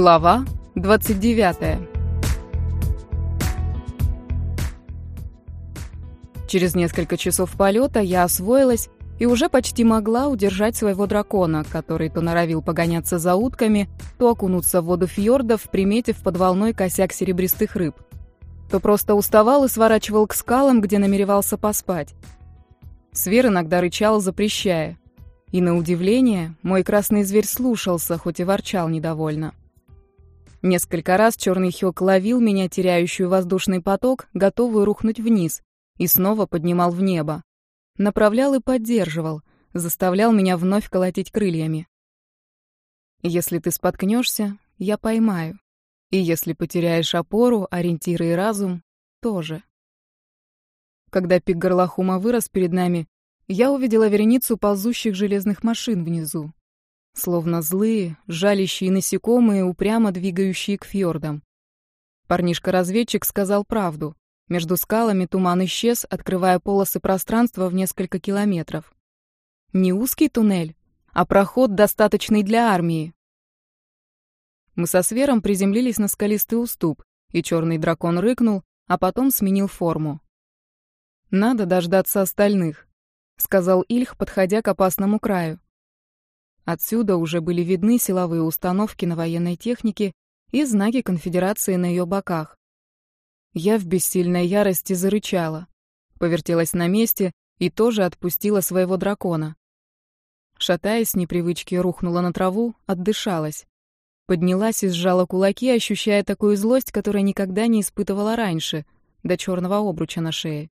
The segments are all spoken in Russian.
Глава 29 Через несколько часов полета я освоилась и уже почти могла удержать своего дракона, который то норовил погоняться за утками, то окунуться в воду фьордов, приметив под волной косяк серебристых рыб, то просто уставал и сворачивал к скалам, где намеревался поспать. Свер иногда рычал, запрещая. И на удивление, мой красный зверь слушался, хоть и ворчал недовольно. Несколько раз черный хёк ловил меня, теряющую воздушный поток, готовую рухнуть вниз, и снова поднимал в небо. Направлял и поддерживал, заставлял меня вновь колотить крыльями. Если ты споткнешься, я поймаю. И если потеряешь опору, ориентиры и разум, тоже. Когда пик Горлахума вырос перед нами, я увидела вереницу ползущих железных машин внизу словно злые, жалящие насекомые, упрямо двигающие к фьордам. Парнишка-разведчик сказал правду. Между скалами туман исчез, открывая полосы пространства в несколько километров. Не узкий туннель, а проход, достаточный для армии. Мы со Свером приземлились на скалистый уступ, и черный дракон рыкнул, а потом сменил форму. «Надо дождаться остальных», — сказал Ильх, подходя к опасному краю. Отсюда уже были видны силовые установки на военной технике и знаки конфедерации на ее боках. Я в бессильной ярости зарычала, повертелась на месте и тоже отпустила своего дракона. Шатаясь с непривычки, рухнула на траву, отдышалась. Поднялась и сжала кулаки, ощущая такую злость, которую никогда не испытывала раньше, до черного обруча на шее.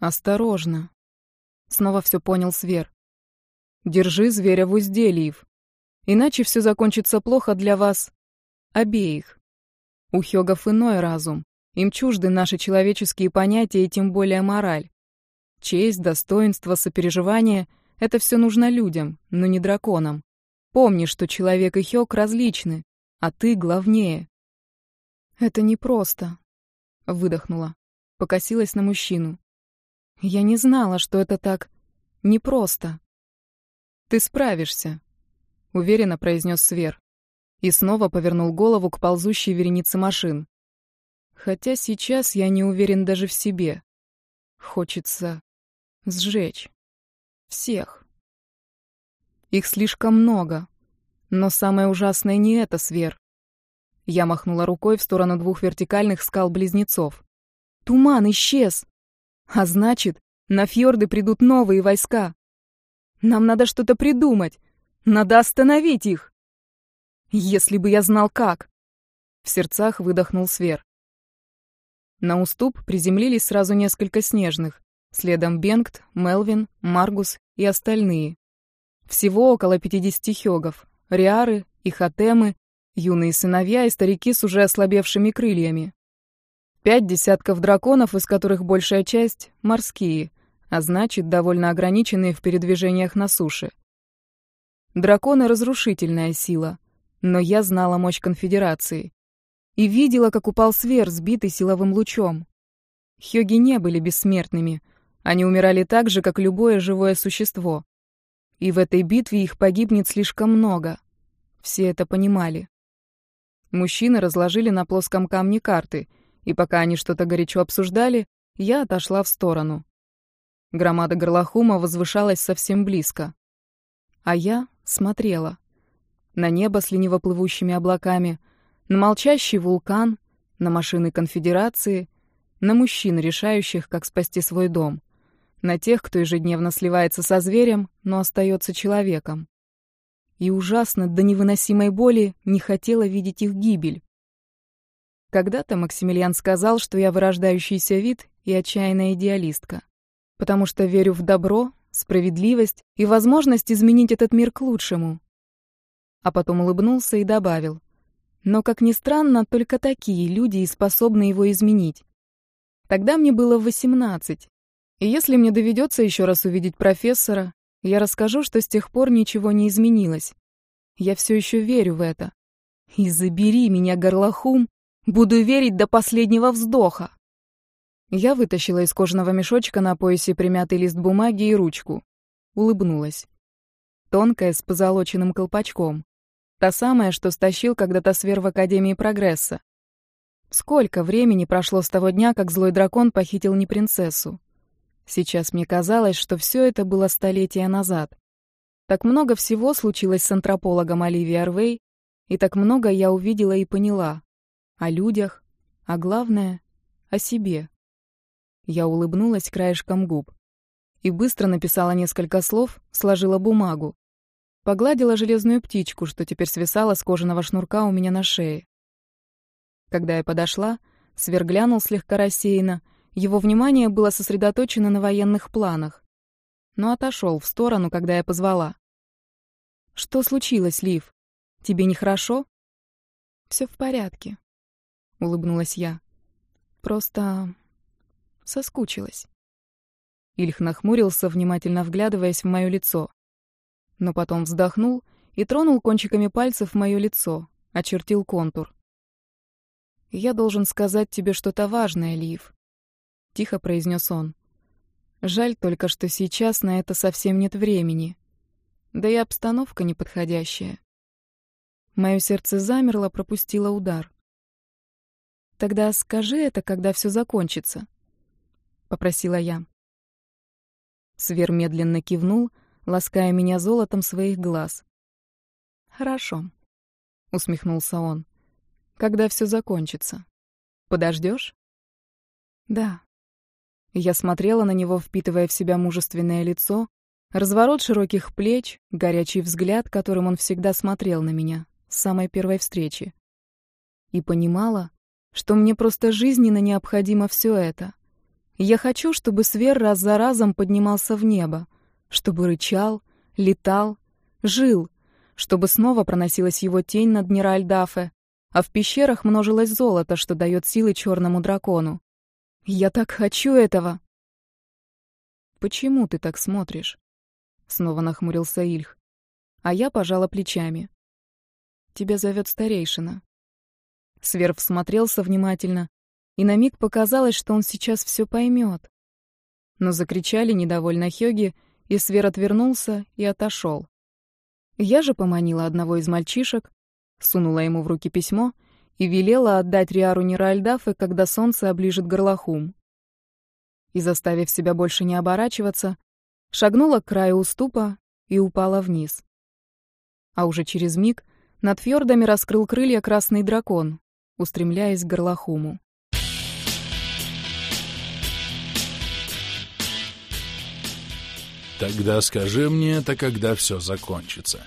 «Осторожно!» Снова все понял Свер. Держи зверя в узде, Лив. Иначе все закончится плохо для вас обеих. У Хёгов иной разум. Им чужды наши человеческие понятия и тем более мораль. Честь, достоинство, сопереживание — это все нужно людям, но не драконам. Помни, что человек и Хёг различны, а ты главнее. «Это непросто», — выдохнула, покосилась на мужчину. «Я не знала, что это так непросто». «Ты справишься», — уверенно произнес Свер. И снова повернул голову к ползущей веренице машин. Хотя сейчас я не уверен даже в себе. Хочется сжечь. Всех. Их слишком много. Но самое ужасное не это, Свер. Я махнула рукой в сторону двух вертикальных скал-близнецов. Туман исчез. А значит, на фьорды придут новые войска. Нам надо что-то придумать. Надо остановить их. Если бы я знал как. В сердцах выдохнул Свер. На уступ приземлились сразу несколько снежных. Следом Бенгт, Мелвин, Маргус и остальные. Всего около 50 хёгов. Риары и хатемы, юные сыновья и старики с уже ослабевшими крыльями. Пять десятков драконов, из которых большая часть — морские — а значит, довольно ограниченные в передвижениях на суше. Драконы — разрушительная сила, но я знала мощь конфедерации. И видела, как упал свер, сбитый силовым лучом. Хёги не были бессмертными, они умирали так же, как любое живое существо. И в этой битве их погибнет слишком много. Все это понимали. Мужчины разложили на плоском камне карты, и пока они что-то горячо обсуждали, я отошла в сторону. Громада горлохума возвышалась совсем близко. А я смотрела. На небо с лениво плывущими облаками, на молчащий вулкан, на машины конфедерации, на мужчин, решающих, как спасти свой дом, на тех, кто ежедневно сливается со зверем, но остается человеком. И ужасно, до невыносимой боли, не хотела видеть их гибель. Когда-то Максимилиан сказал, что я вырождающийся вид и отчаянная идеалистка потому что верю в добро, справедливость и возможность изменить этот мир к лучшему. А потом улыбнулся и добавил. Но, как ни странно, только такие люди и способны его изменить. Тогда мне было 18. И если мне доведется еще раз увидеть профессора, я расскажу, что с тех пор ничего не изменилось. Я все еще верю в это. И забери меня, горлохум, буду верить до последнего вздоха. Я вытащила из кожаного мешочка на поясе примятый лист бумаги и ручку. Улыбнулась. Тонкая, с позолоченным колпачком. Та самая, что стащил когда-то свер в Академии Прогресса. Сколько времени прошло с того дня, как злой дракон похитил не принцессу? Сейчас мне казалось, что все это было столетия назад. Так много всего случилось с антропологом Оливией Арвей, и так много я увидела и поняла. О людях, а главное — о себе. Я улыбнулась краешком губ и быстро написала несколько слов, сложила бумагу. Погладила железную птичку, что теперь свисала с кожаного шнурка у меня на шее. Когда я подошла, Свер глянул слегка рассеянно, его внимание было сосредоточено на военных планах. Но отошел в сторону, когда я позвала. «Что случилось, Лив? Тебе нехорошо?» «Все в порядке», — улыбнулась я. «Просто соскучилась». Ильх нахмурился, внимательно вглядываясь в мое лицо. Но потом вздохнул и тронул кончиками пальцев мое лицо, очертил контур. «Я должен сказать тебе что-то важное, Лив», — тихо произнес он. «Жаль только, что сейчас на это совсем нет времени. Да и обстановка неподходящая». Мое сердце замерло, пропустило удар. «Тогда скажи это, когда все закончится», — попросила я. Свер медленно кивнул, лаская меня золотом своих глаз. «Хорошо», — усмехнулся он. «Когда все закончится? Подождешь? «Да». Я смотрела на него, впитывая в себя мужественное лицо, разворот широких плеч, горячий взгляд, которым он всегда смотрел на меня с самой первой встречи. И понимала, что мне просто жизненно необходимо все это. Я хочу, чтобы Свер раз за разом поднимался в небо, чтобы рычал, летал, жил, чтобы снова проносилась его тень над Неральдафе, а в пещерах множилось золото, что дает силы черному дракону. Я так хочу этого. Почему ты так смотришь? Снова нахмурился Ильх. А я пожала плечами. Тебя зовет старейшина. Сверв смотрелся внимательно, и на миг показалось, что он сейчас все поймет. Но закричали недовольно Хёги, и Свер отвернулся и отошел. Я же поманила одного из мальчишек, сунула ему в руки письмо и велела отдать Риару Неральдафе, когда солнце оближет горлохум. И, заставив себя больше не оборачиваться, шагнула к краю уступа и упала вниз. А уже через миг над фьордами раскрыл крылья красный дракон, устремляясь к горлохуму. Тогда скажи мне это, когда все закончится.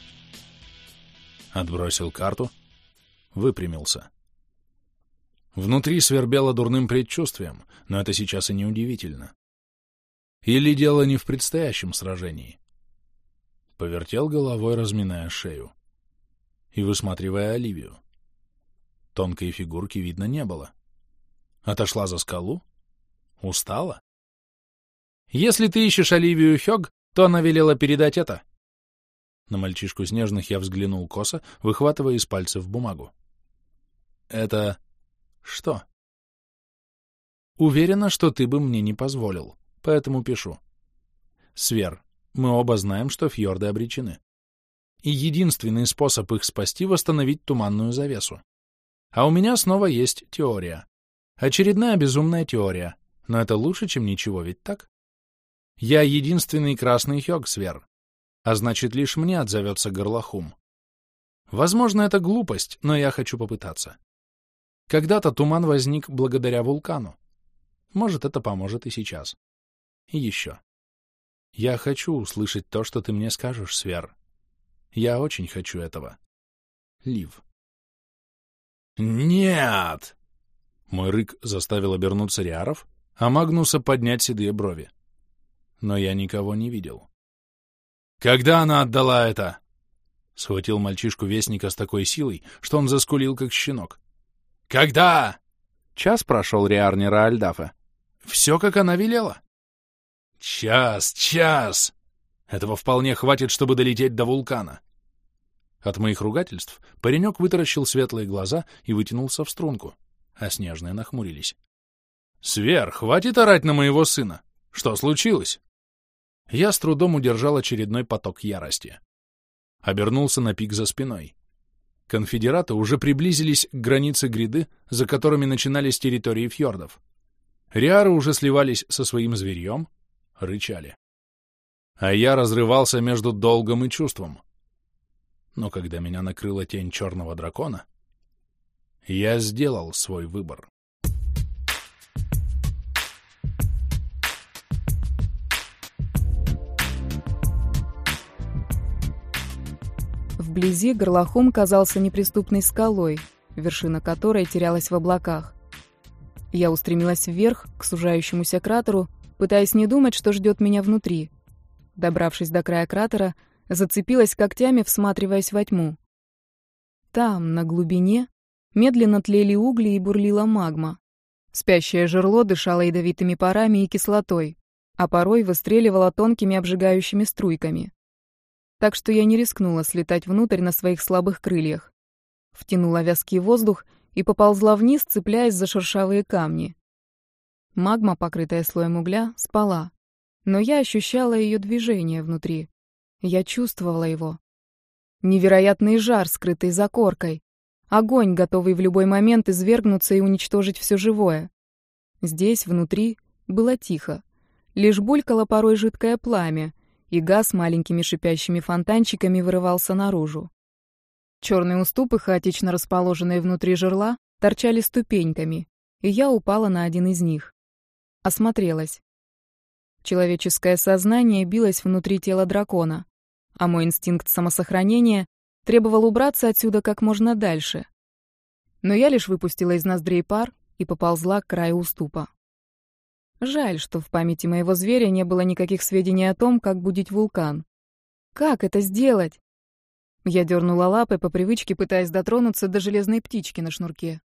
Отбросил карту, выпрямился. Внутри свербело дурным предчувствием, но это сейчас и не удивительно. Или дело не в предстоящем сражении. Повертел головой, разминая шею. И высматривая Оливию. Тонкой фигурки видно не было. Отошла за скалу? Устала? Если ты ищешь Оливию Хёг, то она велела передать это. На мальчишку снежных я взглянул косо, выхватывая из пальцев бумагу. Это что? Уверена, что ты бы мне не позволил, поэтому пишу. Свер, мы оба знаем, что фьорды обречены. И единственный способ их спасти — восстановить туманную завесу. А у меня снова есть теория. Очередная безумная теория. Но это лучше, чем ничего, ведь так? Я единственный красный Хёгсвер, а значит, лишь мне отзовется горлохум. Возможно, это глупость, но я хочу попытаться. Когда-то туман возник благодаря вулкану. Может, это поможет и сейчас. И еще. Я хочу услышать то, что ты мне скажешь, Свер. Я очень хочу этого. Лив. «Нет!» Мой рык заставил обернуться Риаров, а Магнуса поднять седые брови но я никого не видел. «Когда она отдала это?» Схватил мальчишку вестника с такой силой, что он заскулил, как щенок. «Когда?» Час прошел Риарнера Альдафа. «Все, как она велела». «Час, час!» Этого вполне хватит, чтобы долететь до вулкана. От моих ругательств паренек вытаращил светлые глаза и вытянулся в струнку, а снежные нахмурились. «Свер, хватит орать на моего сына! Что случилось?» Я с трудом удержал очередной поток ярости. Обернулся на пик за спиной. Конфедераты уже приблизились к границе гряды, за которыми начинались территории фьордов. Риары уже сливались со своим зверьем, рычали. А я разрывался между долгом и чувством. Но когда меня накрыла тень черного дракона, я сделал свой выбор. Вблизи горлохом казался неприступной скалой, вершина которой терялась в облаках. Я устремилась вверх, к сужающемуся кратеру, пытаясь не думать, что ждет меня внутри. Добравшись до края кратера, зацепилась когтями, всматриваясь во тьму. Там, на глубине, медленно тлели угли и бурлила магма. Спящее жерло дышало ядовитыми парами и кислотой, а порой выстреливало тонкими обжигающими струйками так что я не рискнула слетать внутрь на своих слабых крыльях. Втянула вязкий воздух и поползла вниз, цепляясь за шершавые камни. Магма, покрытая слоем угля, спала, но я ощущала ее движение внутри. Я чувствовала его. Невероятный жар, скрытый за коркой. Огонь, готовый в любой момент извергнуться и уничтожить все живое. Здесь, внутри, было тихо. Лишь булькало порой жидкое пламя — и газ маленькими шипящими фонтанчиками вырывался наружу. Черные уступы, хаотично расположенные внутри жерла, торчали ступеньками, и я упала на один из них. Осмотрелась. Человеческое сознание билось внутри тела дракона, а мой инстинкт самосохранения требовал убраться отсюда как можно дальше. Но я лишь выпустила из ноздрей пар и поползла к краю уступа. Жаль, что в памяти моего зверя не было никаких сведений о том, как будить вулкан. Как это сделать? Я дернула лапой по привычке, пытаясь дотронуться до железной птички на шнурке.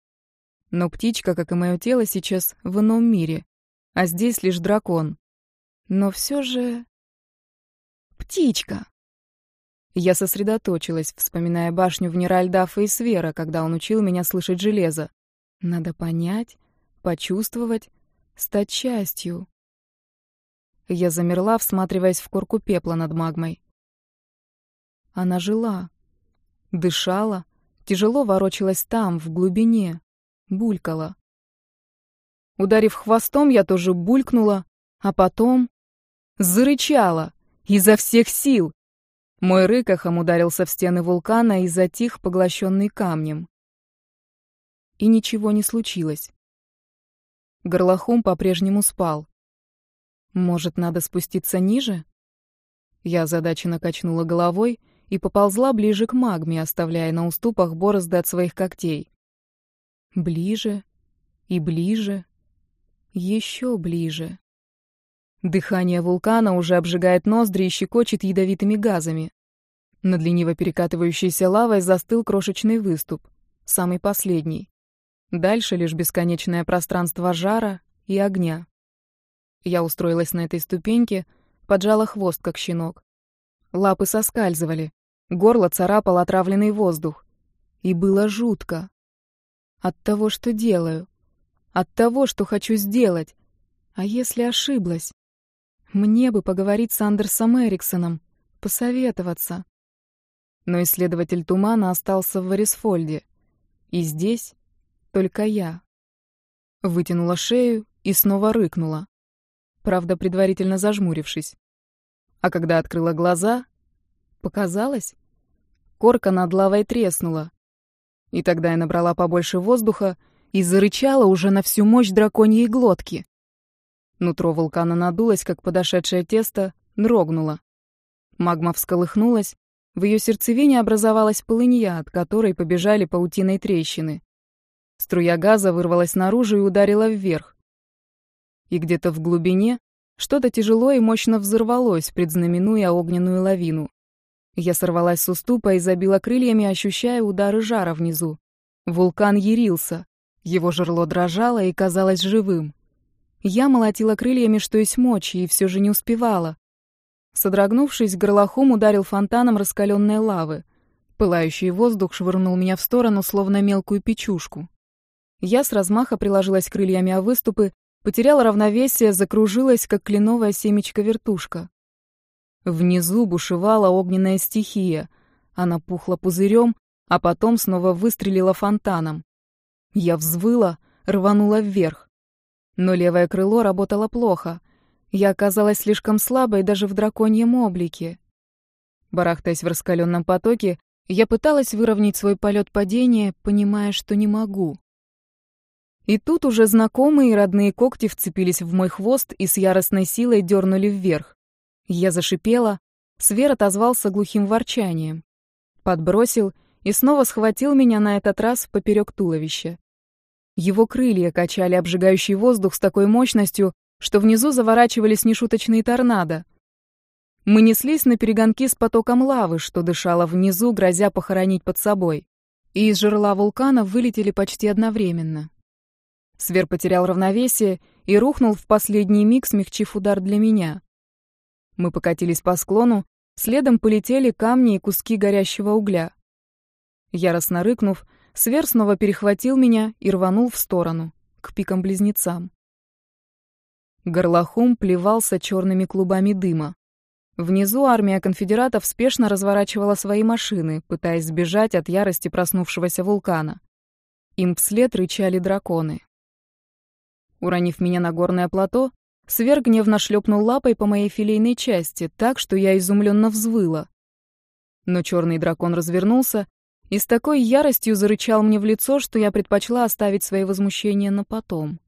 Но птичка, как и мое тело, сейчас в ином мире, а здесь лишь дракон. Но все же... Птичка! Я сосредоточилась, вспоминая башню в Неральдафа и Свера, когда он учил меня слышать железо. Надо понять, почувствовать, стать частью. Я замерла, всматриваясь в корку пепла над магмой. Она жила, дышала, тяжело ворочалась там, в глубине, булькала. Ударив хвостом, я тоже булькнула, а потом зарычала изо всех сил. Мой рык эхом ударился в стены вулкана и затих, поглощенный камнем. И ничего не случилось. Горлохом по-прежнему спал. Может, надо спуститься ниже? Я озадаченно качнула головой и поползла ближе к магме, оставляя на уступах борозды от своих когтей. Ближе и ближе, еще ближе. Дыхание вулкана уже обжигает ноздри и щекочет ядовитыми газами. Над лениво перекатывающейся лавой застыл крошечный выступ, самый последний. Дальше лишь бесконечное пространство жара и огня. Я устроилась на этой ступеньке, поджала хвост, как щенок. Лапы соскальзывали, горло царапал отравленный воздух. И было жутко. От того, что делаю. От того, что хочу сделать. А если ошиблась? Мне бы поговорить с Андерсом Эриксоном, посоветоваться. Но исследователь тумана остался в Варисфольде. И здесь только я. Вытянула шею и снова рыкнула. Правда, предварительно зажмурившись. А когда открыла глаза, показалось, корка над лавой треснула. И тогда я набрала побольше воздуха и зарычала уже на всю мощь драконьей глотки. Нутро вулкана надулось, как подошедшее тесто, дрогнуло. Магма всколыхнулась, в ее сердцевине образовалась полынья, от которой побежали паутиной трещины. Струя газа вырвалась наружу и ударила вверх. И где-то в глубине что-то тяжело и мощно взорвалось, предзнаменуя огненную лавину. Я сорвалась с уступа и забила крыльями, ощущая удары жара внизу. Вулкан ярился. Его жерло дрожало и казалось живым. Я молотила крыльями, что есть мочи, и все же не успевала. Содрогнувшись, горлохом ударил фонтаном раскаленной лавы. Пылающий воздух швырнул меня в сторону, словно мелкую печушку. Я с размаха приложилась крыльями о выступы, потеряла равновесие, закружилась, как кленовая семечка-вертушка. Внизу бушевала огненная стихия. Она пухла пузырем, а потом снова выстрелила фонтаном. Я взвыла, рванула вверх. Но левое крыло работало плохо. Я оказалась слишком слабой даже в драконьем облике. Барахтаясь в раскаленном потоке, я пыталась выровнять свой полет падения, понимая, что не могу. И тут уже знакомые и родные когти вцепились в мой хвост и с яростной силой дернули вверх. Я зашипела, Свер отозвался глухим ворчанием. Подбросил и снова схватил меня на этот раз поперек туловища. Его крылья качали обжигающий воздух с такой мощностью, что внизу заворачивались нешуточные торнадо. Мы неслись на перегонки с потоком лавы, что дышало внизу, грозя похоронить под собой. И из жерла вулкана вылетели почти одновременно. Свер потерял равновесие и рухнул в последний миг, смягчив удар для меня. Мы покатились по склону, следом полетели камни и куски горящего угля. Яростно рыкнув, Свер снова перехватил меня и рванул в сторону, к пикам-близнецам. Горлохум плевался черными клубами дыма. Внизу армия конфедератов спешно разворачивала свои машины, пытаясь сбежать от ярости проснувшегося вулкана. Им вслед рычали драконы. Уронив меня на горное плато, Свер гневно шлепнул лапой по моей филейной части, так что я изумленно взвыла. Но черный дракон развернулся и с такой яростью зарычал мне в лицо, что я предпочла оставить свои возмущения на потом.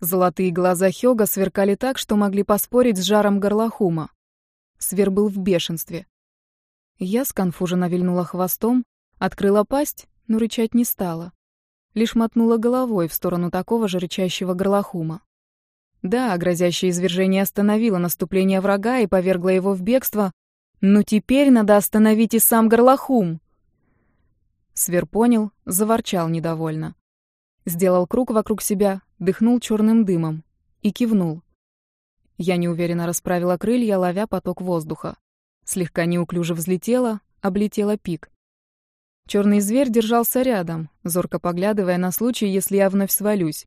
Золотые глаза Хёга сверкали так, что могли поспорить с жаром горлохума. Свер был в бешенстве. Я сконфуженно вильнула хвостом, открыла пасть, но рычать не стала. Лишь мотнула головой в сторону такого же рычащего горлохума. Да, грозящее извержение остановило наступление врага и повергло его в бегство, но теперь надо остановить и сам горлохум. Свер понял, заворчал недовольно. Сделал круг вокруг себя, дыхнул черным дымом и кивнул. Я неуверенно расправила крылья, ловя поток воздуха. Слегка неуклюже взлетела, облетела пик. Черный зверь держался рядом, зорко поглядывая на случай, если я вновь свалюсь.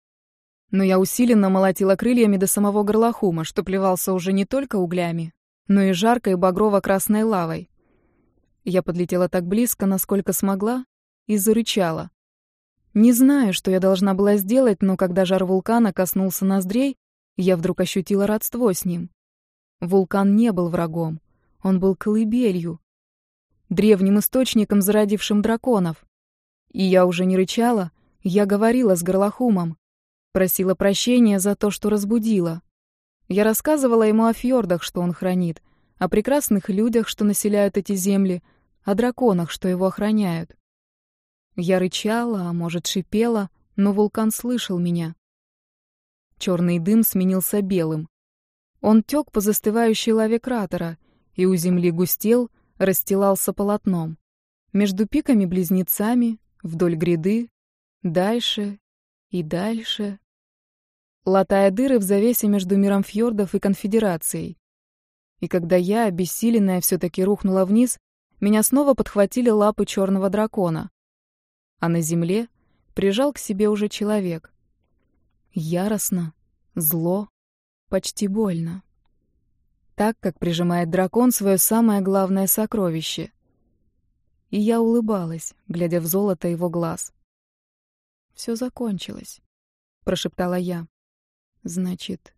Но я усиленно молотила крыльями до самого горлохума, что плевался уже не только углями, но и жаркой багрово-красной лавой. Я подлетела так близко, насколько смогла, и зарычала. Не знаю, что я должна была сделать, но когда жар вулкана коснулся ноздрей, я вдруг ощутила родство с ним. Вулкан не был врагом, он был колыбелью, древним источником, зародившим драконов. И я уже не рычала, я говорила с горлохумом, просила прощения за то, что разбудила. Я рассказывала ему о фьордах, что он хранит, о прекрасных людях, что населяют эти земли, о драконах, что его охраняют. Я рычала, а может, шипела, но вулкан слышал меня. Черный дым сменился белым. Он тек по застывающей лаве кратера, и у земли густел, расстилался полотном. Между пиками-близнецами, вдоль гряды, дальше и дальше, латая дыры в завесе между миром фьордов и конфедерацией. И когда я, обессиленная, все таки рухнула вниз, меня снова подхватили лапы черного дракона а на земле прижал к себе уже человек. Яростно, зло, почти больно. Так, как прижимает дракон свое самое главное сокровище. И я улыбалась, глядя в золото его глаз. Все закончилось», — прошептала я. «Значит,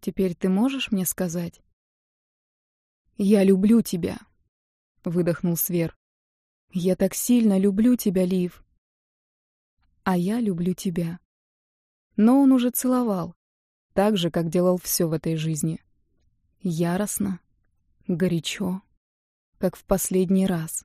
теперь ты можешь мне сказать?» «Я люблю тебя», — выдохнул Свер. Я так сильно люблю тебя, Лив. А я люблю тебя. Но он уже целовал, так же, как делал все в этой жизни. Яростно, горячо, как в последний раз.